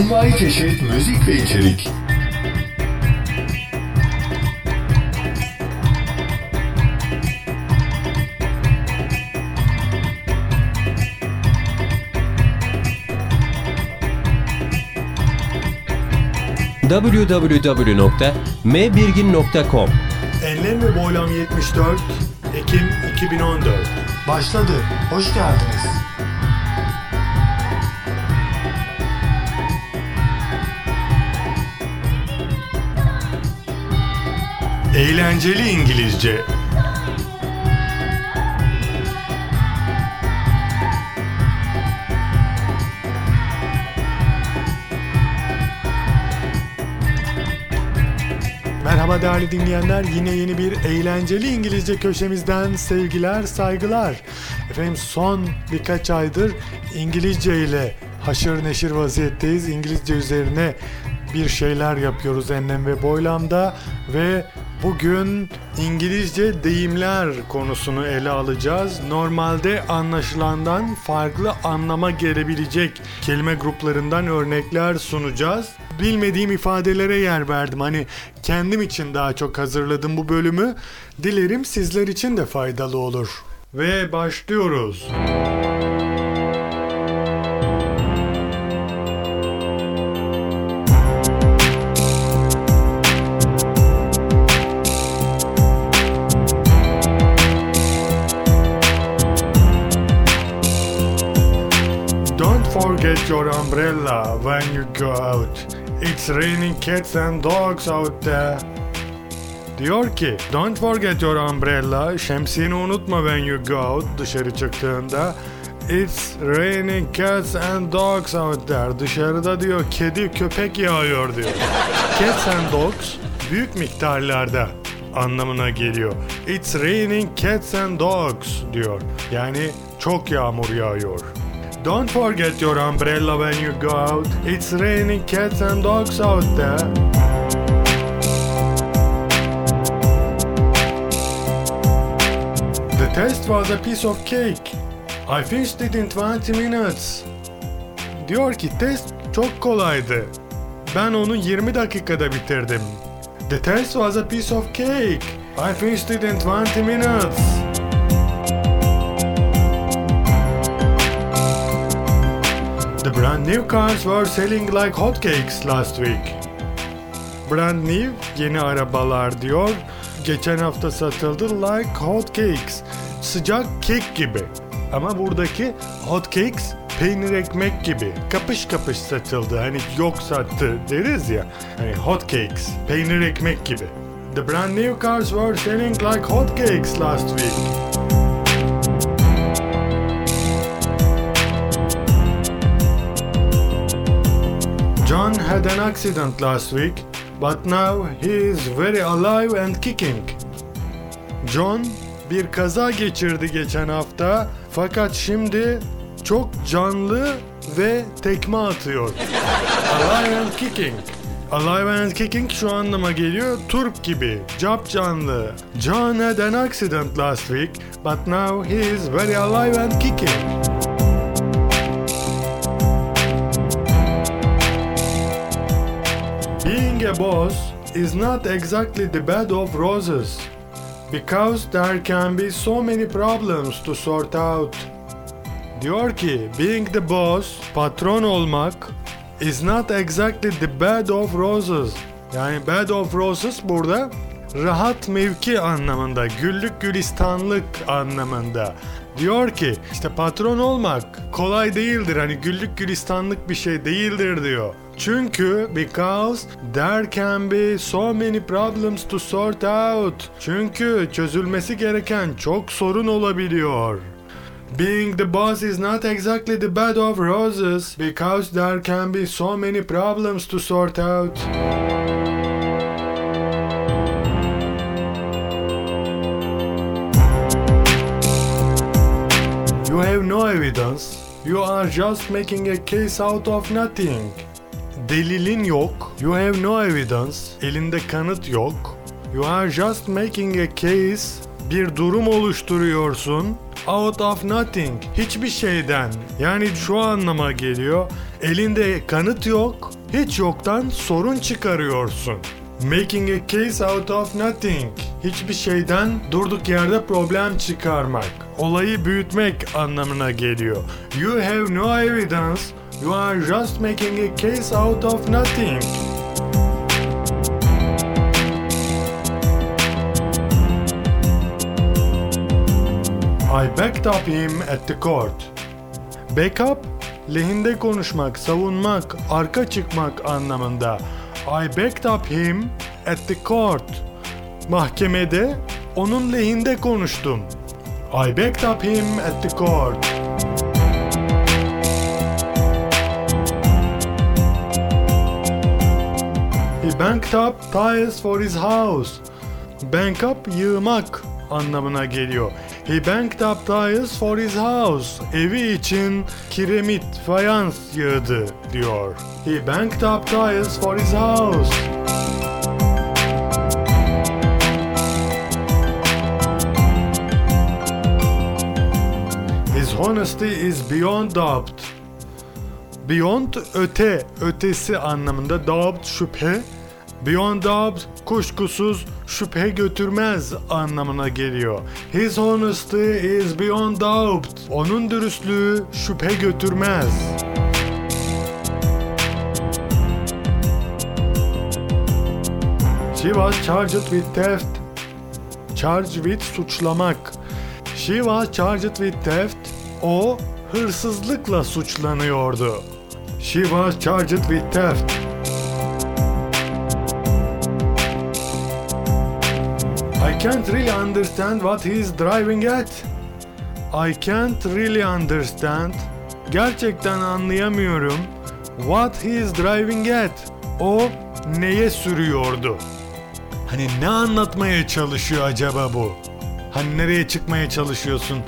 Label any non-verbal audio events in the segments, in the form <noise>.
Envai çeşit müzik ve içerik. www.mbirgin.com Enlem ve Boylam 74 Ekim 2014 Başladı. Hoş geldiniz. Eğlenceli İngilizce Merhaba değerli dinleyenler. Yine yeni bir eğlenceli İngilizce köşemizden sevgiler, saygılar. Efendim son birkaç aydır İngilizce ile haşır neşir vaziyetteyiz. İngilizce üzerine bir şeyler yapıyoruz enlem ve boylamda ve bugün İngilizce deyimler konusunu ele alacağız. Normalde anlaşılandan farklı anlama gelebilecek kelime gruplarından örnekler sunacağız. Bilmediğim ifadelere yer verdim. Hani kendim için daha çok hazırladım bu bölümü. Dilerim sizler için de faydalı olur. Ve başlıyoruz. Don't forget your umbrella when you go out. It's raining cats and dogs out there. Diyor ki, don't forget your umbrella, şemsiyeni unutma when you go out, dışarı çıktığında. It's raining cats and dogs out there. Dışarıda diyor kedi köpek yağıyor diyor. Cats and dogs büyük miktarlarda anlamına geliyor. It's raining cats and dogs diyor. Yani çok yağmur yağıyor. Don't forget your umbrella when you go out. It's raining cats and dogs out there. The test was a piece of cake. I finished it in 20 minutes. Diyor ki test çok kolaydı. Ben onu 20 dakikada bitirdim. The test was a piece of cake. I finished it in 20 minutes. The brand new cars were selling like hotcakes last week. Brand new yeni arabalar diyor. Geçen hafta satıldı like hotcakes. Sıcak kek gibi. Ama buradaki hotcakes peynir ekmek gibi. Kapış kapış satıldı. Hani yok sattı deriz ya. Hani hotcakes peynir ekmek gibi. The brand new cars were selling like hotcakes last week. John had an accident last week, but now he is very alive and kicking. John bir kaza geçirdi geçen hafta fakat şimdi çok canlı ve tekme atıyor. alive and kicking. Alive and kicking şu anlama geliyor turp gibi, cap canlı. John had an accident last week, but now he is very alive and kicking. A boss is not exactly the bed of roses because there can be so many problems to sort out. Diyor ki being the boss, patron olmak is not exactly the bed of roses. Yani bed of roses burada rahat mevki anlamında, güllük gülistanlık anlamında. Diyor ki işte patron olmak kolay değildir hani güllük gülistanlık bir şey değildir diyor. Çünkü because there can be so many problems to sort out. Çünkü çözülmesi gereken çok sorun olabiliyor. Being the boss is not exactly the bed of roses because there can be so many problems to sort out. You have no evidence. You are just making a case out of nothing. Delilin yok. You have no evidence. Elinde kanıt yok. You are just making a case. Bir durum oluşturuyorsun. Out of nothing. Hiçbir şeyden. Yani şu anlama geliyor. Elinde kanıt yok. Hiç yoktan sorun çıkarıyorsun. Making a case out of nothing. Hiçbir şeyden durduk yerde problem çıkarmak. Olayı büyütmek anlamına geliyor. You have no evidence. You are just making a case out of nothing. I backed up him at the court. Backup, lehinde konuşmak, savunmak, arka çıkmak anlamında. I backed up him at the court. Mahkemede onun lehinde konuştum. I backed up him at the court. Banked up tiles for his house. Bank up yığmak anlamına geliyor. He banked up tiles for his house. Evi için kiremit, fayans yığdı diyor. He banked up tiles for his house. His honesty is beyond doubt. Beyond öte, ötesi anlamında doubt şüphe. Beyond doubt kuşkusuz şüphe götürmez anlamına geliyor. His honesty is beyond doubt. Onun dürüstlüğü şüphe götürmez. She was charged with theft. Charged with suçlamak. She was charged with theft. O hırsızlıkla suçlanıyordu. She was charged with theft. Can't really understand what he's driving at. I can't really understand. Gerçekten anlayamıyorum. What he's driving at. O neye sürüyordu? Hani ne anlatmaya çalışıyor acaba bu? Hani nereye çıkmaya çalışıyorsun?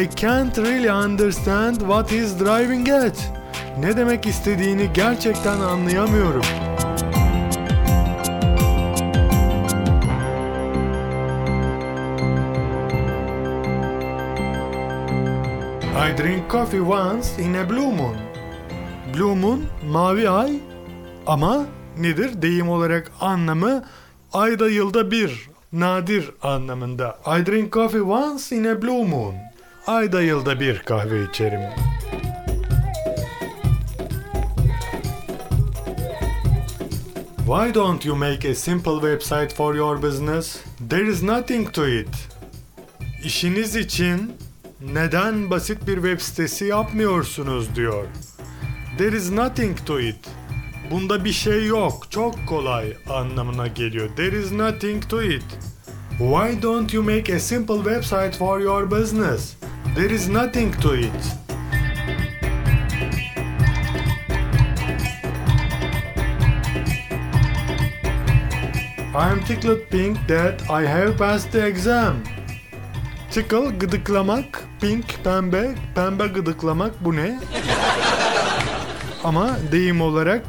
I can't really understand what he's driving at. Ne demek istediğini gerçekten anlayamıyorum. I drink coffee once in a blue moon. Blue moon, mavi ay ama nedir? Deyim olarak anlamı ayda yılda bir, nadir anlamında. I drink coffee once in a blue moon. Ayda yılda bir kahve içerim. Why don't you make a simple website for your business? There is nothing to it. İşiniz için neden basit bir web sitesi yapmıyorsunuz diyor. There is nothing to it. Bunda bir şey yok, çok kolay anlamına geliyor. There is nothing to it. Why don't you make a simple website for your business? There is nothing to it. I am tickled pink that I have passed the exam. Tickle gıdıklamak, pink pembe, pembe gıdıklamak bu ne? Ama deyim olarak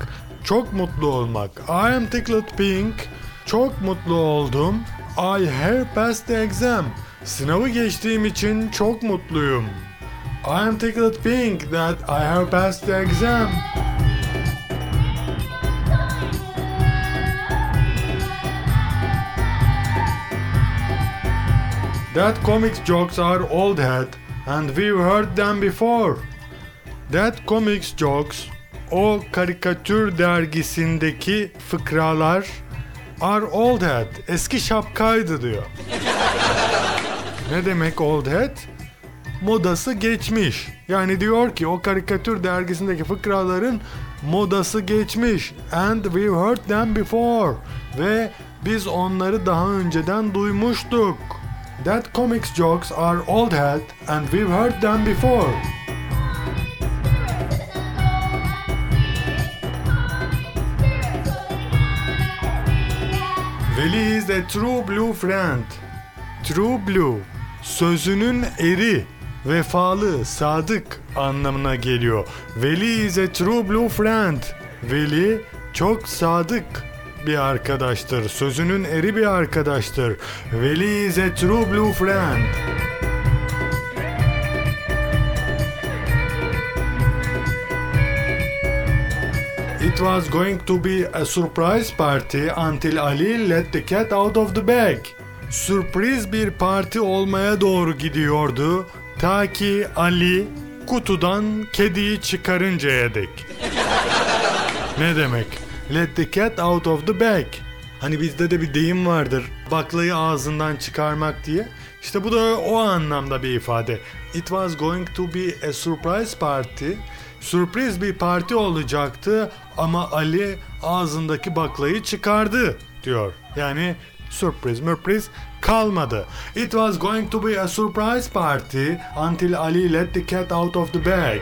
çok mutlu olmak. I am tickled pink. Çok mutlu oldum. I have passed the exam. Sınavı geçtiğim için çok mutluyum. I am tickled pink that I have passed the exam. That comics jokes are old hat and we've heard them before. That comics jokes o karikatür dergisindeki fıkralar are old hat. Eski şapkaydı diyor. ne demek old hat? modası geçmiş. Yani diyor ki o karikatür dergisindeki fıkraların modası geçmiş. And we've heard them before. Ve biz onları daha önceden duymuştuk. That comics jokes are old hat and we've heard them before. Veli is a true blue friend. True blue, sözünün eri, vefalı, sadık anlamına geliyor. Veli is a true blue friend. Veli çok sadık bir arkadaştır. Sözünün eri bir arkadaştır. Veli is a true blue friend. It was going to be a surprise party until Ali let the cat out of the bag. Sürpriz bir parti olmaya doğru gidiyordu ta ki Ali kutudan kediyi çıkarıncaya dek. ne demek? Let the cat out of the bag. Hani bizde de bir deyim vardır. Baklayı ağzından çıkarmak diye. İşte bu da o anlamda bir ifade. It was going to be a surprise party. Sürpriz bir parti olacaktı ama Ali ağzındaki baklayı çıkardı diyor. Yani sürpriz mürpriz kalmadı. It was going to be a surprise party until Ali let the cat out of the bag.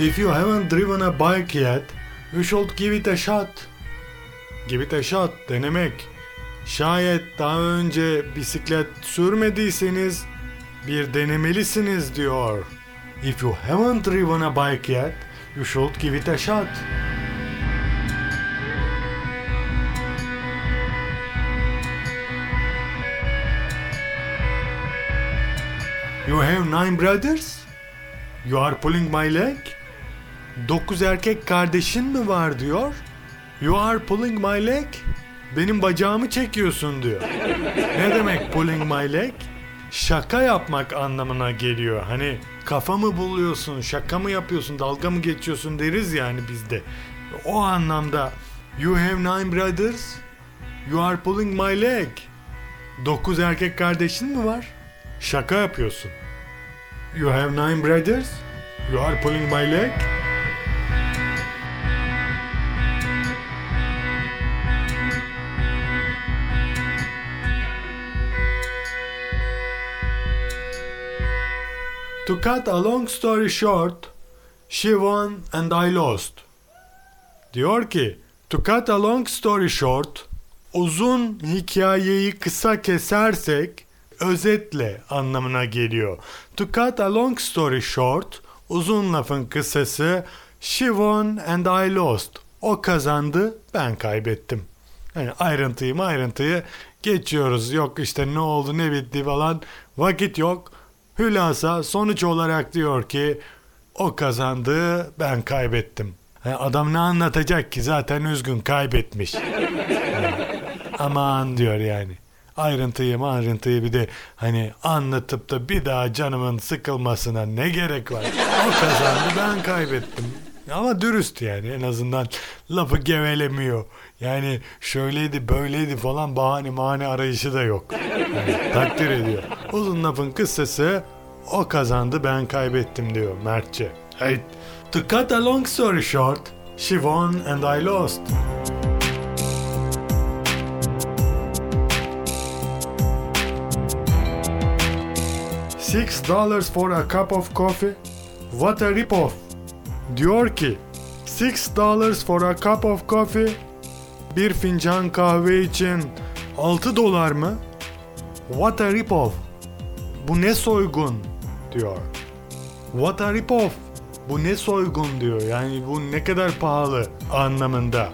If you haven't driven a bike yet, you should give it a shot. Give it a shot denemek. Şayet daha önce bisiklet sürmediyseniz bir denemelisiniz diyor. If you haven't driven a bike yet, you should give it a shot. You have nine brothers? You are pulling my leg? Dokuz erkek kardeşin mi var diyor. You are pulling my leg? Benim bacağımı çekiyorsun diyor. ne demek pulling my leg? Şaka yapmak anlamına geliyor. Hani kafa mı buluyorsun, şaka mı yapıyorsun, dalga mı geçiyorsun deriz yani bizde. O anlamda you have nine brothers, you are pulling my leg. Dokuz erkek kardeşin mi var? Şaka yapıyorsun. You have nine brothers, you are pulling my leg. To cut a long story short, she won and I lost. Diyor ki, to cut a long story short, uzun hikayeyi kısa kesersek, özetle anlamına geliyor. To cut a long story short, uzun lafın kısası, she won and I lost. O kazandı, ben kaybettim. Yani ayrıntıyı ayrıntıyı geçiyoruz. Yok işte ne oldu ne bitti falan. Vakit yok. Hülasa sonuç olarak diyor ki o kazandı ben kaybettim. Yani adam ne anlatacak ki zaten üzgün kaybetmiş. <laughs> Aman diyor yani. Ayrıntıyı ayrıntıyı bir de hani anlatıp da bir daha canımın sıkılmasına ne gerek var? O kazandı ben kaybettim. Ama dürüst yani en azından lafı gevelemiyor. Yani şöyleydi böyleydi falan bahane mani arayışı da yok. Takdir ediyor. Uzun lafın kısası o kazandı ben kaybettim diyor Mertçe. Hey, to cut a long story short, she won and I lost. Six dollars for a cup of coffee? What a rip-off. Diyor ki, six dollars for a cup of coffee? Bir fincan kahve için 6 dolar mı? What a rip-off. Bu ne soygun diyor. What a rip-off. Bu ne soygun diyor. Yani bu ne kadar pahalı anlamında.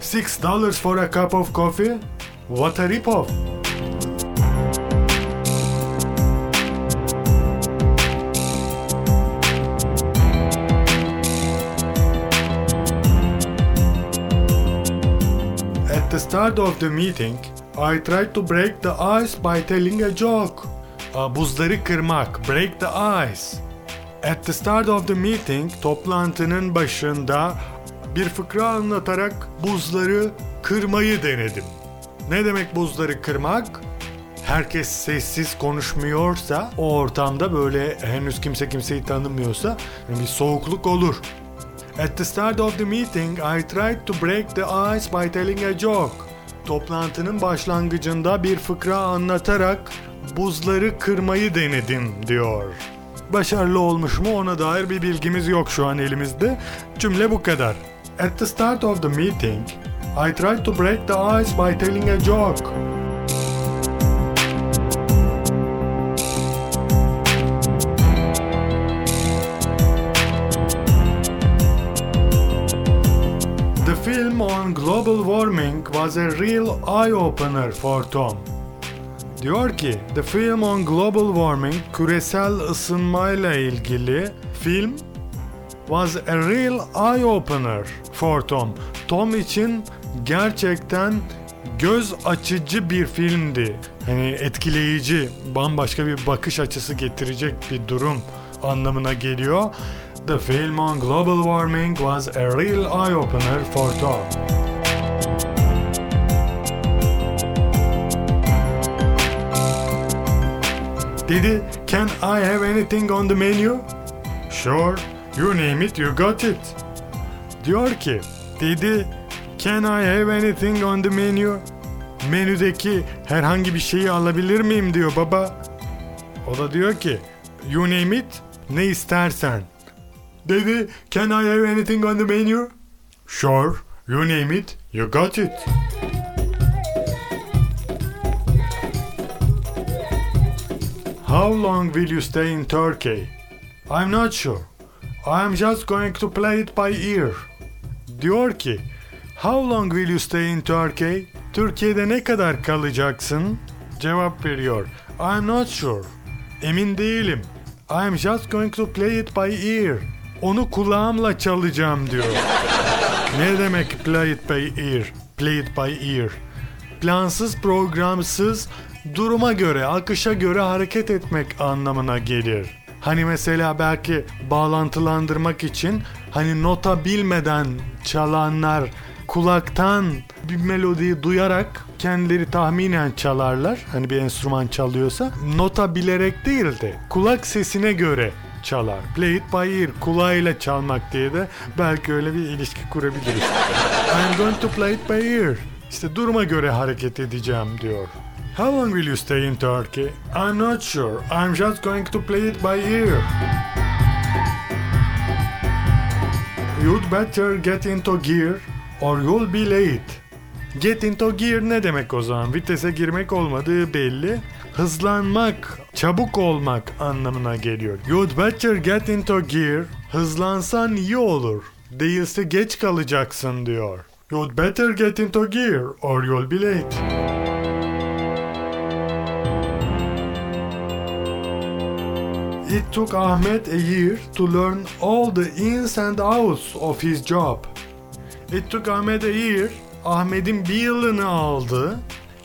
Six dollars for a cup of coffee? What a rip-off. At the start of the meeting, I tried to break the ice by telling a joke. Buzları kırmak, break the ice. At the start of the meeting, toplantının başında bir fıkra anlatarak buzları kırmayı denedim. Ne demek buzları kırmak? Herkes sessiz konuşmuyorsa o ortamda böyle henüz kimse kimseyi tanımıyorsa bir soğukluk olur. At the start of the meeting, I tried to break the ice by telling a joke. Toplantının başlangıcında bir fıkra anlatarak buzları kırmayı denedim diyor. Başarılı olmuş mu ona dair bir bilgimiz yok şu an elimizde. Cümle bu kadar. At the start of the meeting, I tried to break the ice by telling a joke. Film on global warming was a real eye-opener for Tom. Diyor ki, The film on global warming, küresel ısınmayla ilgili film was a real eye-opener for Tom. Tom için gerçekten göz açıcı bir filmdi. Hani etkileyici, bambaşka bir bakış açısı getirecek bir durum anlamına geliyor. The film on global warming was a real eye-opener for Tom. Dedi, can I have anything on the menu? Sure, you name it, you got it. Diyor ki, dedi, can I have anything on the menu? Menüdeki herhangi bir şeyi alabilir miyim diyor baba. O da diyor ki, you name it, ne istersen. Dedi, can I have anything on the menu? Sure, you name it, you got it. How long will you stay in Turkey? I'm not sure. I'm just going to play it by ear. Diyor ki, How long will you stay in Turkey? Türkiye'de ne kadar kalacaksın? Cevap veriyor. I'm not sure. Emin değilim. I'm just going to play it by ear. Onu kulağımla çalacağım diyor. ne demek play it by ear? Play it by ear. Plansız, programsız, duruma göre, akışa göre hareket etmek anlamına gelir. Hani mesela belki bağlantılandırmak için hani nota bilmeden çalanlar kulaktan bir melodiyi duyarak kendileri tahminen çalarlar. Hani bir enstrüman çalıyorsa nota bilerek değil de kulak sesine göre çalar. Play it by ear kulağıyla çalmak diye de belki öyle bir ilişki kurabiliriz. I'm going to play it by ear. İşte duruma göre hareket edeceğim diyor. How long will you stay in Turkey? I'm not sure. I'm just going to play it by ear. You'd better get into gear or you'll be late. Get into gear ne demek o zaman? Vitese girmek olmadığı belli. Hızlanmak, çabuk olmak anlamına geliyor. You'd better get into gear. Hızlansan iyi olur. Değilse geç kalacaksın diyor. You'd better get into gear or you'll be late. It took Ahmet a year to learn all the ins and outs of his job. It took Ahmet a year. Ahmet'in bir yılını aldı.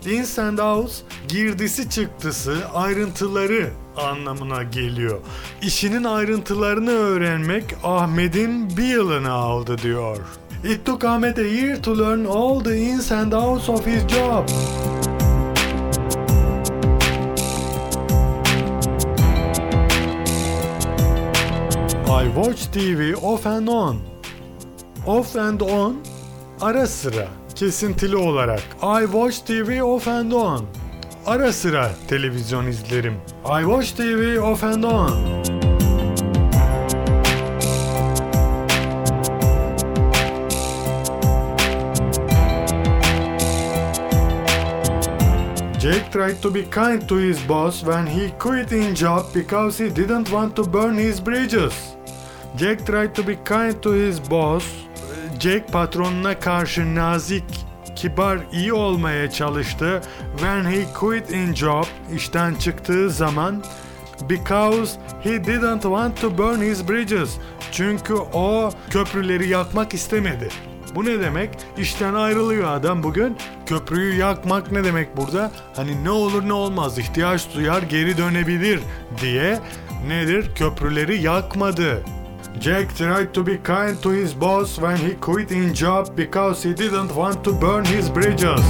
Ins and outs girdisi çıktısı ayrıntıları anlamına geliyor. İşinin ayrıntılarını öğrenmek Ahmet'in bir yılını aldı diyor. It took Ahmet a year to learn all the ins and outs of his job. I watch TV off and on. Off and on ara sıra kesintili olarak. I watch TV off and on. Ara sıra televizyon izlerim. I watch TV off and on. Jake tried to be kind to his boss when he quit in job because he didn't want to burn his bridges. Jack tried to be kind to his boss. Jack patronuna karşı nazik, kibar, iyi olmaya çalıştı. When he quit in job, işten çıktığı zaman because he didn't want to burn his bridges. Çünkü o köprüleri yakmak istemedi. Bu ne demek? İşten ayrılıyor adam bugün. Köprüyü yakmak ne demek burada? Hani ne olur ne olmaz ihtiyaç duyar geri dönebilir diye nedir? Köprüleri yakmadı. Jack tried to be kind to his boss when he quit his job because he didn't want to burn his bridges.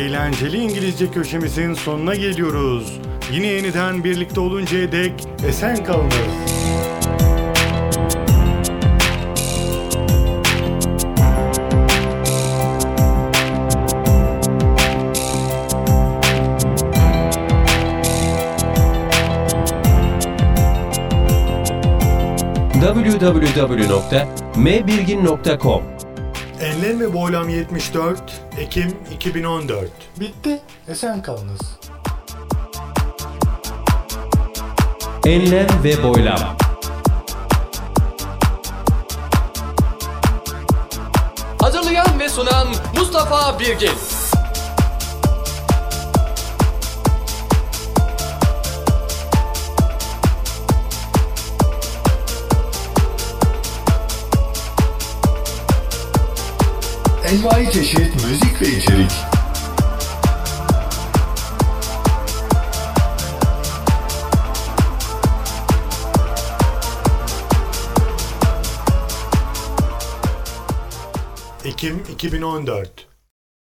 eğlenceli İngilizce köşemizin sonuna geliyoruz. Yine yeniden birlikte oluncaya dek esen kalınız. www.mbirgin.com Enlem ve Boylam 74 Ekim 2014 Bitti. Esen kalınız. Enlem ve Boylam Hazırlayan ve sunan Mustafa Birgin. Envai çeşit müzik ve içerik. Ekim 2014